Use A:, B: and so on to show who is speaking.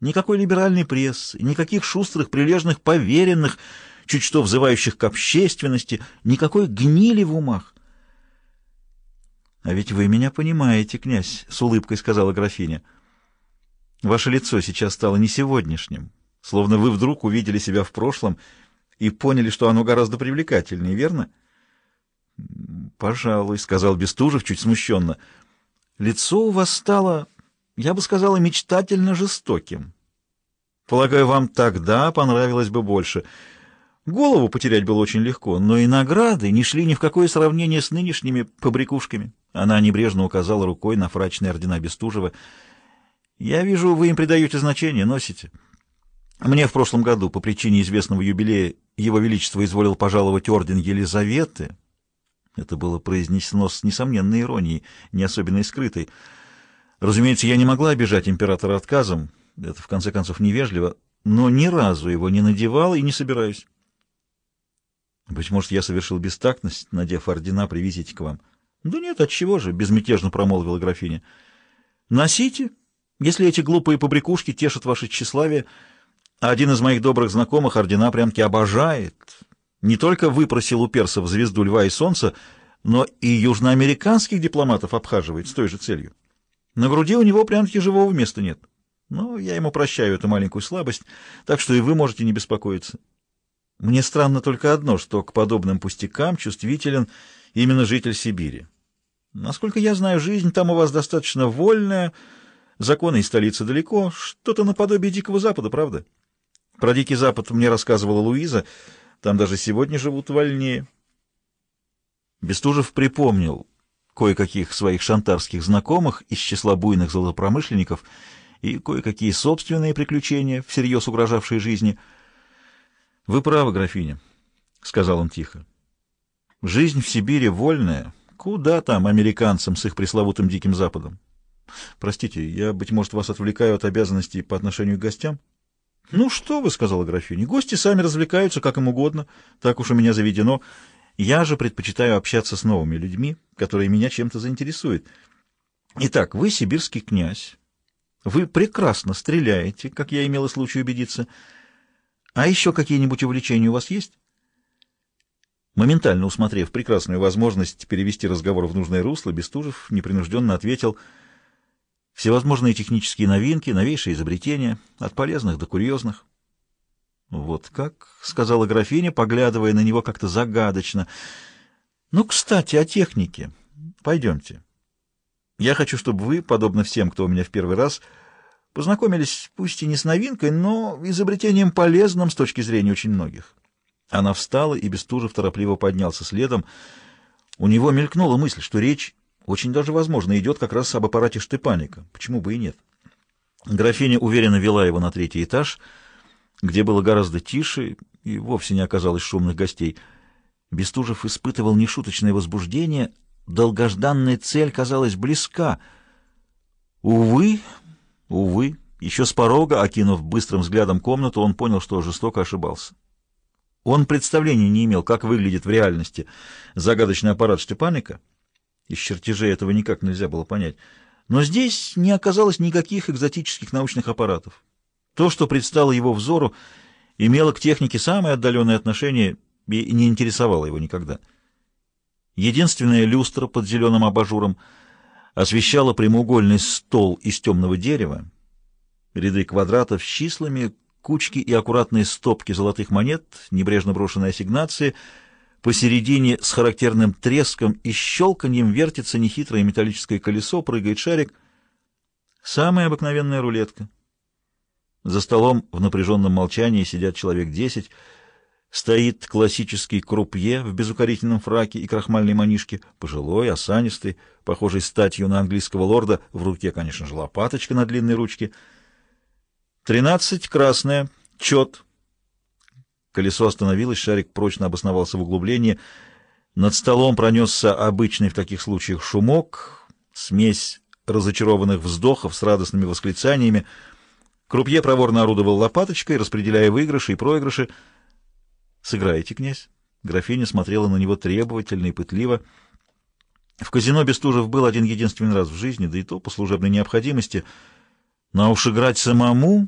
A: Никакой либеральной прессы, никаких шустрых, прилежных поверенных, чуть что взывающих к общественности, никакой гнили в умах. «А ведь вы меня понимаете, князь», — с улыбкой сказала графиня. «Ваше лицо сейчас стало не сегодняшним, словно вы вдруг увидели себя в прошлом и поняли, что оно гораздо привлекательнее, верно?» «Пожалуй», — сказал Бестужев чуть смущенно. «Лицо у вас стало, я бы сказала, мечтательно жестоким. Полагаю, вам тогда понравилось бы больше». Голову потерять было очень легко, но и награды не шли ни в какое сравнение с нынешними побрякушками. Она небрежно указала рукой на фрачные ордена Бестужева. «Я вижу, вы им придаете значение, носите. Мне в прошлом году, по причине известного юбилея, Его Величество изволил пожаловать орден Елизаветы». Это было произнесено с несомненной иронией, не особенно и скрытой. Разумеется, я не могла обижать императора отказом, это, в конце концов, невежливо, но ни разу его не надевала и не собираюсь. Быть может, я совершил бестактность, надев ордена при визите к вам. — Да нет, отчего же, — безмятежно промолвила графиня. — Носите, если эти глупые побрякушки тешат ваше тщеславие. А один из моих добрых знакомых ордена прям-таки обожает. Не только выпросил у персов звезду льва и солнца, но и южноамериканских дипломатов обхаживает с той же целью. На груди у него прям-таки живого места нет. Но я ему прощаю эту маленькую слабость, так что и вы можете не беспокоиться. Мне странно только одно, что к подобным пустякам чувствителен именно житель Сибири. Насколько я знаю, жизнь там у вас достаточно вольная, законы и столица далеко, что-то наподобие Дикого Запада, правда? Про Дикий Запад мне рассказывала Луиза, там даже сегодня живут вольнее. Бестужев припомнил кое-каких своих шантарских знакомых из числа буйных золотопромышленников и кое-какие собственные приключения, всерьез угрожавшие жизни — «Вы правы, графиня», — сказал он тихо. «Жизнь в Сибири вольная. Куда там американцам с их пресловутым Диким Западом? Простите, я, быть может, вас отвлекаю от обязанностей по отношению к гостям?» «Ну что вы», — сказала графиня, — «гости сами развлекаются, как им угодно. Так уж у меня заведено. Я же предпочитаю общаться с новыми людьми, которые меня чем-то заинтересуют. Итак, вы сибирский князь. Вы прекрасно стреляете, как я имела случай убедиться». А еще какие-нибудь увлечения у вас есть? Моментально усмотрев прекрасную возможность перевести разговор в нужное русло, Бестужев непринужденно ответил «Всевозможные технические новинки, новейшие изобретения, от полезных до курьезных». «Вот как?» — сказала графиня, поглядывая на него как-то загадочно. «Ну, кстати, о технике. Пойдемте. Я хочу, чтобы вы, подобно всем, кто у меня в первый раз, — Познакомились, пусть и не с новинкой, но изобретением полезным с точки зрения очень многих. Она встала, и Бестужев торопливо поднялся следом. У него мелькнула мысль, что речь, очень даже возможно, идет как раз об аппарате Штепаника. Почему бы и нет? Графиня уверенно вела его на третий этаж, где было гораздо тише и вовсе не оказалось шумных гостей. Бестужев испытывал нешуточное возбуждение, долгожданная цель казалась близка. Увы, Увы, еще с порога, окинув быстрым взглядом комнату, он понял, что жестоко ошибался. Он представления не имел, как выглядит в реальности загадочный аппарат Штепаника. Из чертежей этого никак нельзя было понять. Но здесь не оказалось никаких экзотических научных аппаратов. То, что предстало его взору, имело к технике самое отдаленное отношение и не интересовало его никогда. Единственная люстра под зеленым абажуром — освещала прямоугольный стол из темного дерева, ряды квадратов с числами, кучки и аккуратные стопки золотых монет, небрежно брошенные ассигнации, посередине с характерным треском и щелканьем вертится нехитрое металлическое колесо, прыгает шарик. Самая обыкновенная рулетка. За столом в напряженном молчании сидят человек десять, Стоит классический крупье в безукорительном фраке и крахмальной манишке, пожилой, осанистый, похожий статью на английского лорда, в руке, конечно же, лопаточка на длинной ручке. Тринадцать, красная, чет. Колесо остановилось, шарик прочно обосновался в углублении. Над столом пронесся обычный в таких случаях шумок, смесь разочарованных вздохов с радостными восклицаниями. Крупье проворно орудовал лопаточкой, распределяя выигрыши и проигрыши, «Сыграете, князь?» Графиня смотрела на него требовательно и пытливо. В казино Бестужев был один единственный раз в жизни, да и то по служебной необходимости. Но уж играть самому